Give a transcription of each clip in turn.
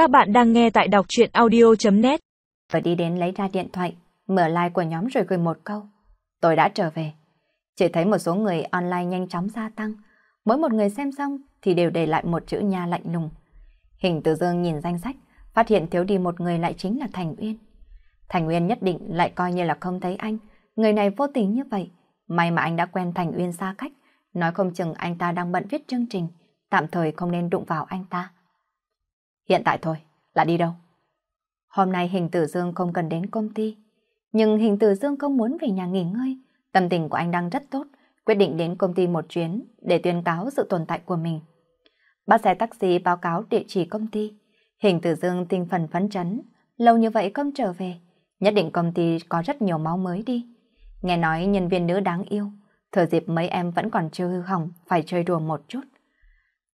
Các bạn đang nghe tại đọc chuyện audio.net Và đi đến lấy ra điện thoại, mở like của nhóm rồi gửi một câu. Tôi đã trở về. Chỉ thấy một số người online nhanh chóng gia tăng. Mỗi một người xem xong thì đều để lại một chữ nha lạnh lùng. Hình tử dương nhìn danh sách, phát hiện thiếu đi một người lại chính là Thành Uyên. Thành Uyên nhất định lại coi như là không thấy anh. Người này vô tình như vậy. May mà anh đã quen Thành Uyên xa cách. Nói không chừng anh ta đang bận viết chương trình. Tạm thời không nên đụng vào anh ta. Hiện tại thôi, là đi đâu? Hôm nay Hình Tử Dương không cần đến công ty. Nhưng Hình Tử Dương không muốn về nhà nghỉ ngơi. Tâm tình của anh đang rất tốt, quyết định đến công ty một chuyến để tuyên cáo sự tồn tại của mình. Bắt xe taxi báo cáo địa chỉ công ty. Hình Tử Dương tinh thần phấn chấn, lâu như vậy không trở về. Nhất định công ty có rất nhiều máu mới đi. Nghe nói nhân viên nữ đáng yêu, thời dịp mấy em vẫn còn chưa hư hỏng, phải chơi đùa một chút.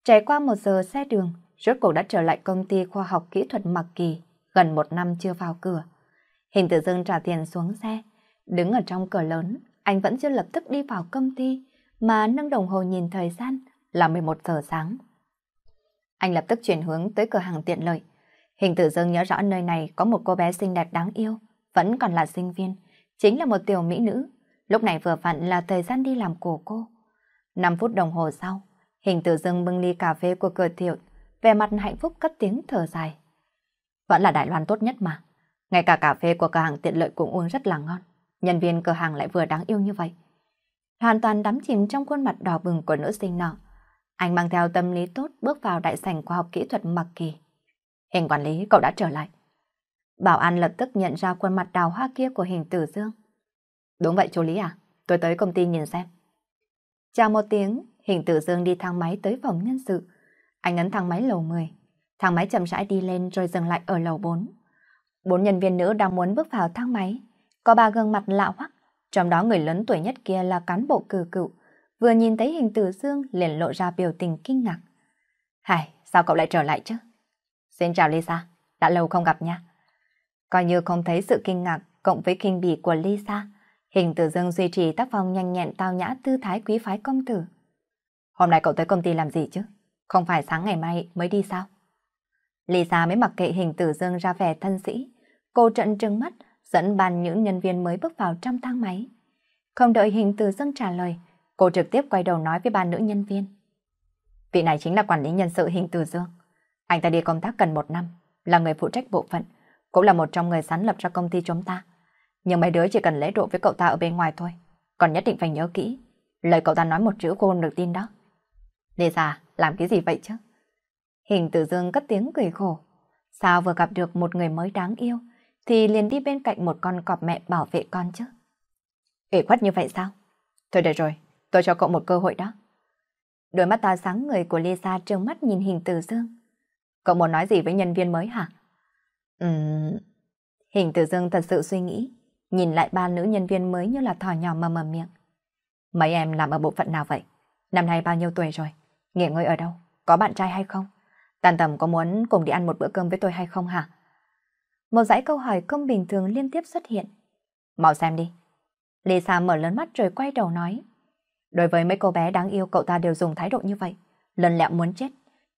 Trải qua một giờ xe đường, rốt cuộc đã trở lại công ty khoa học kỹ thuật Mặc Kỳ, gần một năm chưa vào cửa. Hình tử dưng trả tiền xuống xe, đứng ở trong cửa lớn, anh vẫn chưa lập tức đi vào công ty, mà nâng đồng hồ nhìn thời gian là 11 giờ sáng. Anh lập tức chuyển hướng tới cửa hàng tiện lợi. Hình tử dưng nhớ rõ nơi này có một cô bé xinh đẹp đáng yêu, vẫn còn là sinh viên, chính là một tiểu mỹ nữ. Lúc này vừa vặn là thời gian đi làm của cô. 5 phút đồng hồ sau, hình tử dưng bưng ly cà phê của cửa thiệu vẻ mặt hạnh phúc cất tiếng thở dài. Vẫn là Đài Loan tốt nhất mà. Ngay cả cà phê của cửa hàng tiện lợi cũng uống rất là ngon. Nhân viên cửa hàng lại vừa đáng yêu như vậy. Hoàn toàn đắm chìm trong khuôn mặt đỏ bừng của nữ sinh nọ. Anh mang theo tâm lý tốt bước vào đại sảnh khoa học kỹ thuật Mặc Kỳ. Hình quản lý, cậu đã trở lại. Bảo an lập tức nhận ra khuôn mặt đào hoa kia của hình tử dương. Đúng vậy chú Lý à, tôi tới công ty nhìn xem. Chào một tiếng, hình tử dương đi thang máy tới phòng nhân sự. Anh ấn thang máy lầu 10. Thang máy chậm rãi đi lên rồi dừng lại ở lầu 4. Bốn nhân viên nữ đang muốn bước vào thang máy. Có ba gương mặt lạ hoắc, trong đó người lớn tuổi nhất kia là cán bộ cử cựu. Vừa nhìn thấy hình tử dương liền lộ ra biểu tình kinh ngạc. Hải, sao cậu lại trở lại chứ? Xin chào Lisa, đã lâu không gặp nha. Coi như không thấy sự kinh ngạc cộng với kinh bỉ của Lisa, hình tử dương duy trì tác phong nhanh nhẹn tao nhã tư thái quý phái công tử. Hôm nay cậu tới công ty làm gì chứ? Không phải sáng ngày mai mới đi sao? Lisa mới mặc kệ hình tử dương ra vẻ thân sĩ. Cô trận trừng mắt, dẫn bàn những nhân viên mới bước vào trong thang máy. Không đợi hình tử dương trả lời, cô trực tiếp quay đầu nói với ba nữ nhân viên. Vị này chính là quản lý nhân sự hình tử dương. Anh ta đi công tác gần một năm, là người phụ trách bộ phận, cũng là một trong người sáng lập ra công ty chúng ta. Nhưng mấy đứa chỉ cần lễ độ với cậu ta ở bên ngoài thôi, còn nhất định phải nhớ kỹ. Lời cậu ta nói một chữ cô không được tin đó. Lisa, làm cái gì vậy chứ? Hình tử dương cất tiếng cười khổ. Sao vừa gặp được một người mới đáng yêu, thì liền đi bên cạnh một con cọp mẹ bảo vệ con chứ? Ủy khuất như vậy sao? Thôi được rồi, tôi cho cậu một cơ hội đó. Đôi mắt to sáng người của Lisa trợn mắt nhìn hình tử dương. Cậu muốn nói gì với nhân viên mới hả? Ừm... Hình tử dương thật sự suy nghĩ, nhìn lại ba nữ nhân viên mới như là thỏ nhỏ mờ mờ miệng. Mấy em làm ở bộ phận nào vậy? Năm nay bao nhiêu tuổi rồi? Nghỉ ngơi ở đâu? Có bạn trai hay không? Tàn tầm có muốn cùng đi ăn một bữa cơm với tôi hay không hả? Một dãy câu hỏi không bình thường liên tiếp xuất hiện. Mau xem đi. Lisa mở lớn mắt rồi quay đầu nói. Đối với mấy cô bé đáng yêu, cậu ta đều dùng thái độ như vậy. Lần lẹo muốn chết.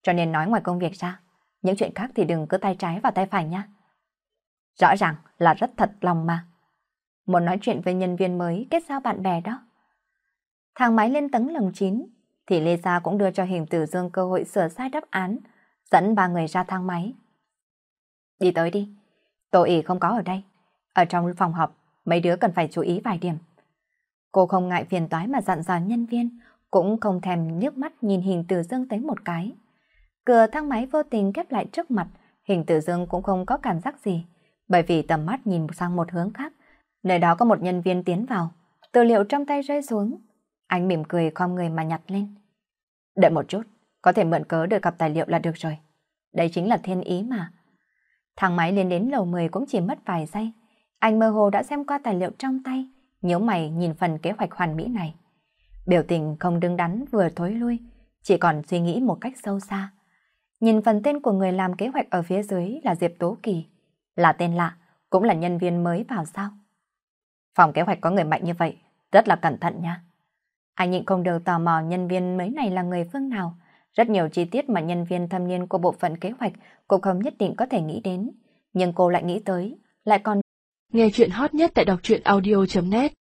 Cho nên nói ngoài công việc ra. Những chuyện khác thì đừng cứ tay trái và tay phải nha. Rõ ràng là rất thật lòng mà. Muốn nói chuyện với nhân viên mới, kết giao bạn bè đó. Thang máy lên tầng lồng 9 thì Lê Gia cũng đưa cho Hình Tử Dương cơ hội sửa sai đáp án, dẫn ba người ra thang máy. Đi tới đi, Tô ỉ không có ở đây. Ở trong phòng họp, mấy đứa cần phải chú ý vài điểm. Cô không ngại phiền toái mà dặn dò nhân viên, cũng không thèm nhức mắt nhìn Hình Tử Dương tới một cái. Cửa thang máy vô tình kép lại trước mặt, Hình Tử Dương cũng không có cảm giác gì, bởi vì tầm mắt nhìn sang một hướng khác. Nơi đó có một nhân viên tiến vào, tư liệu trong tay rơi xuống. Anh mỉm cười khom người mà nhặt lên. Đợi một chút, có thể mượn cớ được gặp tài liệu là được rồi. Đây chính là thiên ý mà. Thang máy lên đến lầu 10 cũng chỉ mất vài giây. Anh mơ hồ đã xem qua tài liệu trong tay, nhớ mày nhìn phần kế hoạch hoàn mỹ này. Biểu tình không đứng đắn vừa thối lui, chỉ còn suy nghĩ một cách sâu xa. Nhìn phần tên của người làm kế hoạch ở phía dưới là Diệp Tố Kỳ. Là tên lạ, cũng là nhân viên mới vào sao. Phòng kế hoạch có người mạnh như vậy, rất là cẩn thận nha. Anh nhịn không được tò mò nhân viên mới này là người phương nào, Rất nhiều chi tiết mà nhân viên thâm niên của bộ phận kế hoạch cũng không nhất định có thể nghĩ đến. Nhưng cô lại nghĩ tới, lại còn... Nghe chuyện hot nhất tại đọc truyện audio.net